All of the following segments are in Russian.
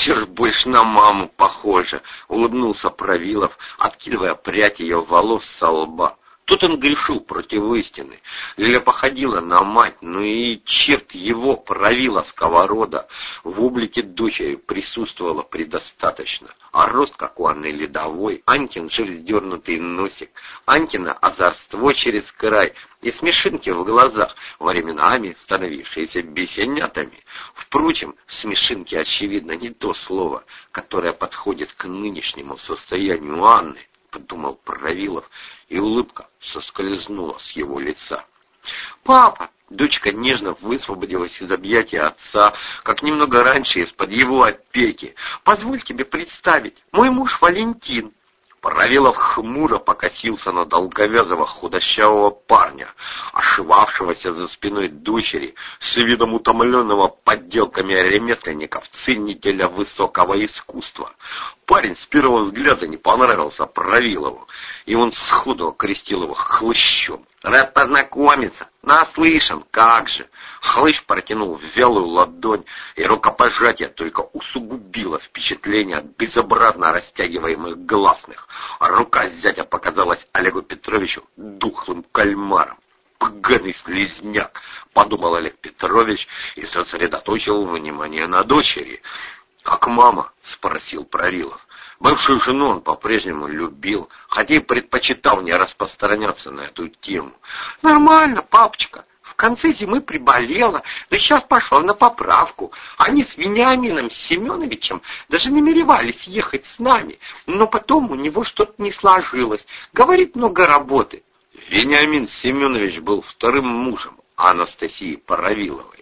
же больше на маму похоже, улыбнулся Провилов, откидывая прядь ее волос со лба. Тут он грешил против истины. Лиля походила на мать, но и черт его правила сковорода. В облике дочери присутствовало предостаточно. А рост, как у Анны Ледовой, Анькин вздернутый носик, Анькина озорство через край и смешинки в глазах, временами становившиеся бесенятами. Впрочем, смешинки, очевидно, не то слово, которое подходит к нынешнему состоянию Анны. — подумал Правилов, и улыбка соскользнула с его лица. «Папа!» — дочка нежно высвободилась из объятия отца, как немного раньше из-под его опеки. «Позволь тебе представить, мой муж Валентин». Правилов хмуро покосился на долговязого худощавого парня, ошивавшегося за спиной дочери, с видом утомленного подделками ремесленников, ценителя высокого искусства. Парень с первого взгляда не понравился Правилову, и он сходу окрестил его хлыщом. «Рад познакомиться! Наслышан, как же!» Хлыщ протянул вялую ладонь, и рукопожатие только усугубило впечатление от безобразно растягиваемых гласных, а рука зятя показалась Олегу Петровичу духлым кальмаром. «Поганый слезняк!» — подумал Олег Петрович и сосредоточил внимание на дочери — «Как мама?» — спросил Прорилов. Бывшую жену он по-прежнему любил, хотя и предпочитал не распространяться на эту тему. «Нормально, папочка. В конце зимы приболела, да сейчас пошла на поправку. Они с Вениамином Семеновичем даже намеревались ехать с нами, но потом у него что-то не сложилось. Говорит, много работы». Вениамин Семенович был вторым мужем Анастасии Паравиловой.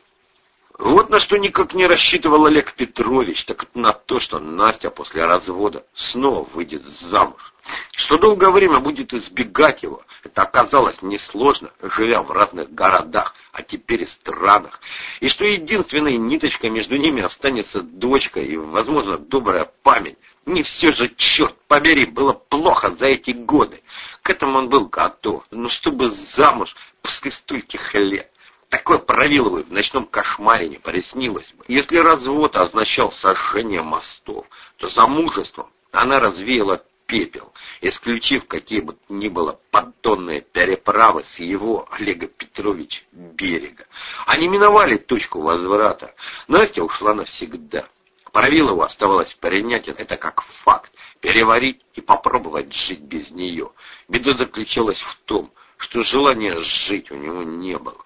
Вот на что никак не рассчитывал Олег Петрович, так это на то, что Настя после развода снова выйдет замуж. Что долгое время будет избегать его, это оказалось несложно, живя в разных городах, а теперь и странах. И что единственной ниточкой между ними останется дочка и, возможно, добрая память. Не все же, черт побери, было плохо за эти годы. К этому он был готов, но чтобы замуж после стольких лет. Такое Правиловой в ночном кошмаре не приснилось бы. Если развод означал сожжение мостов, то замужеством она развеяла пепел, исключив какие бы ни было поддонные переправы с его, Олега Петровича, берега. Они миновали точку возврата. Настя ушла навсегда. Правилову оставалось принять это как факт, переварить и попробовать жить без нее. Беда заключалась в том, что желания жить у него не было.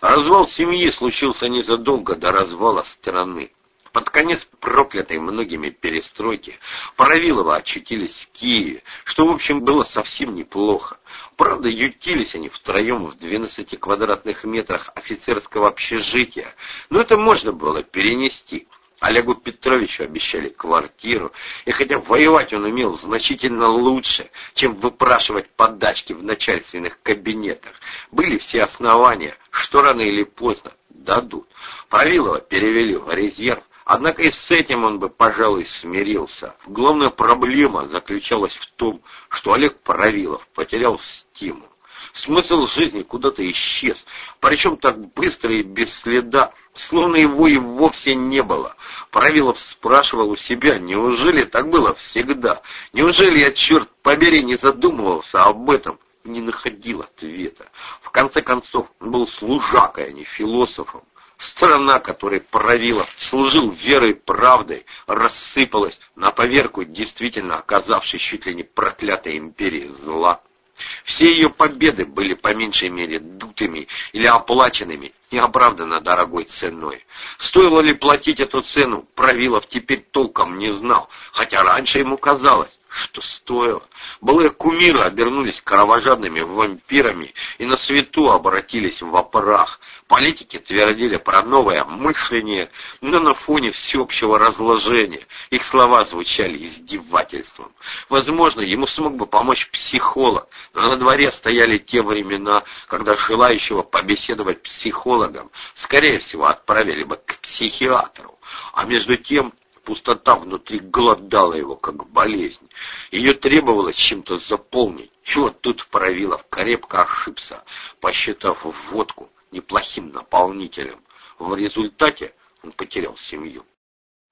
Развал семьи случился незадолго до развала страны. Под конец проклятой многими перестройки Паравилова очутились в Киеве, что, в общем, было совсем неплохо. Правда, ютились они втроем в 12 квадратных метрах офицерского общежития, но это можно было перенести. Олегу Петровичу обещали квартиру, и хотя воевать он умел значительно лучше, чем выпрашивать подачки в начальственных кабинетах, были все основания, что рано или поздно дадут. Правилова перевели в резерв, однако и с этим он бы, пожалуй, смирился. Главная проблема заключалась в том, что Олег Правилов потерял стимул. Смысл жизни куда-то исчез, причем так быстро и без следа, словно его и вовсе не было. Правилов спрашивал у себя, неужели так было всегда? Неужели я, черт побери, не задумывался об этом? Не находил ответа. В конце концов, он был служакой, а не философом. Страна, которой Правилов служил верой и правдой, рассыпалась на поверку действительно оказавшей чуть ли не проклятой империи зла. Все ее победы были по меньшей мере дутыми или оплаченными неоправданно дорогой ценой. Стоило ли платить эту цену, Правилов теперь толком не знал, хотя раньше ему казалось, что стоило. Былые кумиры обернулись кровожадными вампирами и на свету обратились в опрах. Политики твердили про новое мышление, но на фоне всеобщего разложения их слова звучали издевательством. Возможно, ему смог бы помочь психолог, но на дворе стояли те времена, когда желающего побеседовать психологом, скорее всего, отправили бы к психиатру. А между тем Пустота внутри голодала его, как болезнь. Ее требовалось чем-то заполнить. И вот тут Правилов крепко ошибся, посчитав водку неплохим наполнителем. В результате он потерял семью.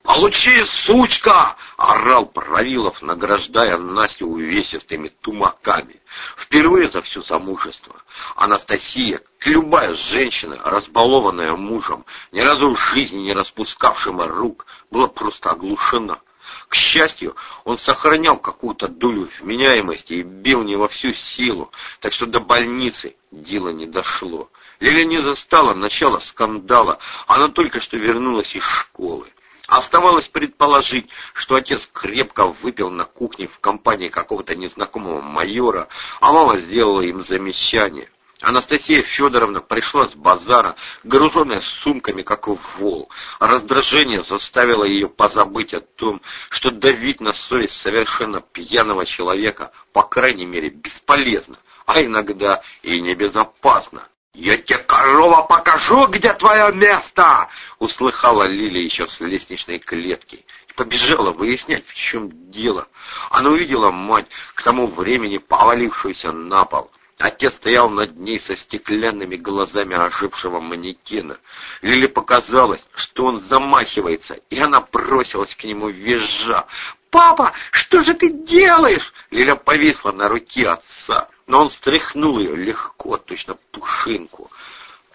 «Получи, сучка!» — орал Правилов, награждая Настю увесистыми тумаками. Впервые за все замужество. Анастасия, любая женщина, разбалованная мужем, ни разу в жизни не распускавшим рук, была просто оглушена. К счастью, он сохранял какую-то долю вменяемости и бил не во всю силу, так что до больницы дело не дошло. Лиля не застала начала скандала, она только что вернулась из школы. Оставалось предположить, что отец крепко выпил на кухне в компании какого-то незнакомого майора, а мама сделала им замечание. Анастасия Федоровна пришла с базара, груженная сумками, как вол. Раздражение заставило ее позабыть о том, что давить на совесть совершенно пьяного человека, по крайней мере, бесполезно, а иногда и небезопасно. «Я тебе, корова, покажу, где твое место!» — услыхала Лилия еще с лестничной клетки. И побежала выяснять, в чем дело. Она увидела мать, к тому времени повалившуюся на пол. Отец стоял над ней со стеклянными глазами ожившего манекена. Лиле показалось, что он замахивается, и она бросилась к нему визжа. «Папа, что же ты делаешь?» Лиля повисла на руке отца но он стряхнул ее легко, точно пушинку.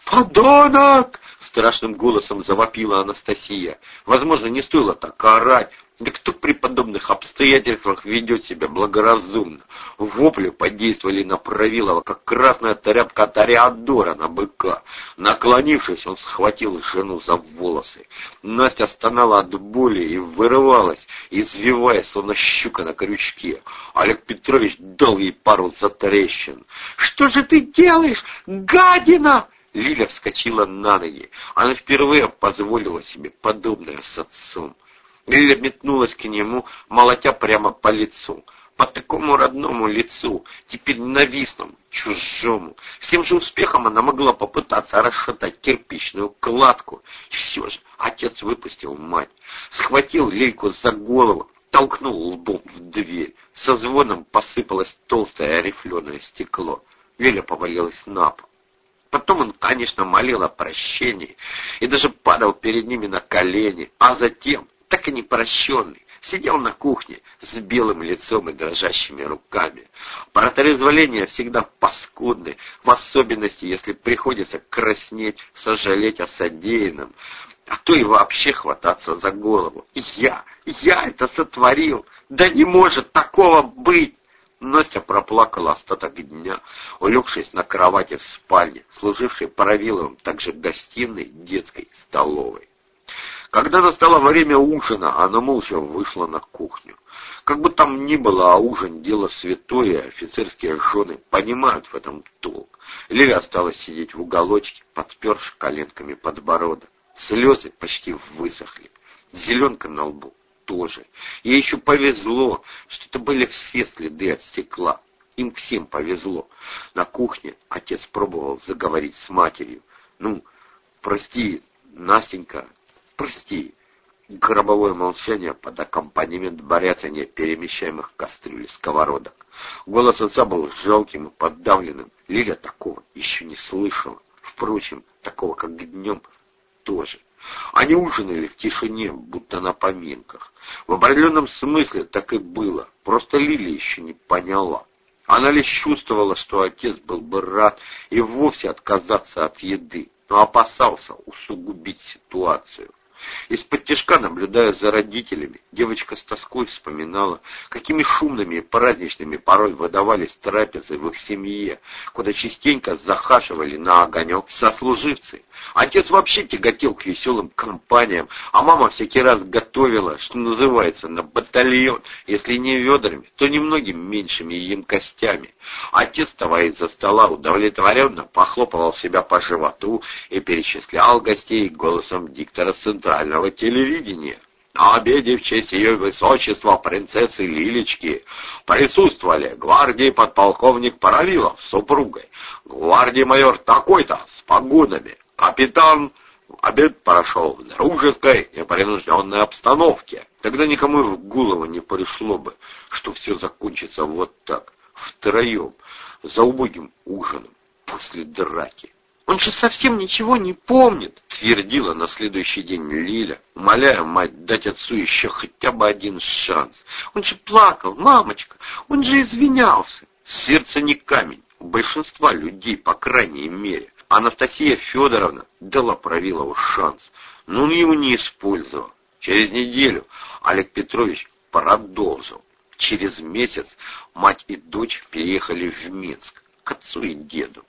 «Подонок!» — страшным голосом завопила Анастасия. Возможно, не стоило так орать, да кто при подобных обстоятельствах ведет себя благоразумно? Вопли подействовали на Правилова, как красная тряпка Тореадора на быка. Наклонившись, он схватил жену за волосы. Настя стонала от боли и вырывалась, извиваясь, словно щука на крючке. Олег Петрович дал ей пару затрещин. «Что же ты делаешь, гадина?» Лиля вскочила на ноги. Она впервые позволила себе подобное с отцом. Лиля метнулась к нему, молотя прямо по лицу. По такому родному лицу, теперь ненавистному, чужому. Всем же успехом она могла попытаться расшатать кирпичную кладку. И все же отец выпустил мать. Схватил Лильку за голову, толкнул лбом в дверь. Со звоном посыпалось толстое рифленое стекло. Лиля повалилась на пол. Потом он, конечно, молил о прощении и даже падал перед ними на колени, а затем так и не прощенный, сидел на кухне с белым лицом и дрожащими руками. Протрезвление всегда паскудны, в особенности, если приходится краснеть, сожалеть о содеянном, а то и вообще хвататься за голову. Я, я это сотворил, да не может такого быть! Настя проплакала остаток дня, улегшись на кровати в спальне, служившей Паравиловым также гостиной, детской, столовой. Когда настало время ужина, она молча вышла на кухню. Как бы там ни было, а ужин — дело святое, офицерские жены понимают в этом толк. Лиля осталась сидеть в уголочке, подперши коленками подбородок. Слезы почти высохли. Зеленка на лбу тоже. Ей еще повезло, что это были все следы от стекла. Им всем повезло. На кухне отец пробовал заговорить с матерью. «Ну, прости, Настенька, прости!» Гробовое молчание под аккомпанемент боряцания перемещаемых кастрюль и сковородок. Голос отца был жалким и подавленным. Лиля такого еще не слышала. Впрочем, такого, как днем, тоже. Они ужинали в тишине, будто на поминках. В определенном смысле так и было, просто Лиля еще не поняла. Она лишь чувствовала, что отец был бы рад и вовсе отказаться от еды, но опасался усугубить ситуацию. Из-под тяжка, наблюдая за родителями, девочка с тоской вспоминала, какими шумными и праздничными порой выдавались трапезы в их семье, куда частенько захаживали на огонек сослуживцы. Отец вообще тяготел к веселым компаниям, а мама всякий раз готовила, что называется, на батальон, если не ведрами, то немногим меньшими емкостями. Отец, вставая из-за стола, удовлетворенно похлопывал себя по животу и перечислял гостей голосом диктора центра центрального телевидения. На обеде в честь ее высочества принцессы Лилечки присутствовали гвардии подполковник Паравилов с супругой, гвардии майор такой-то с погонами, капитан... Обед прошел в дружеской, непринужденной обстановке, когда никому в голову не пришло бы, что все закончится вот так, втроем, за убогим ужином, после драки. Он же совсем ничего не помнит, твердила на следующий день Лиля, умоляя мать дать отцу еще хотя бы один шанс. Он же плакал, мамочка, он же извинялся. Сердце не камень, у большинства людей, по крайней мере. Анастасия Федоровна дала Правилову шанс, но он его не использовал. Через неделю Олег Петрович продолжил. Через месяц мать и дочь переехали в Минск к отцу и деду.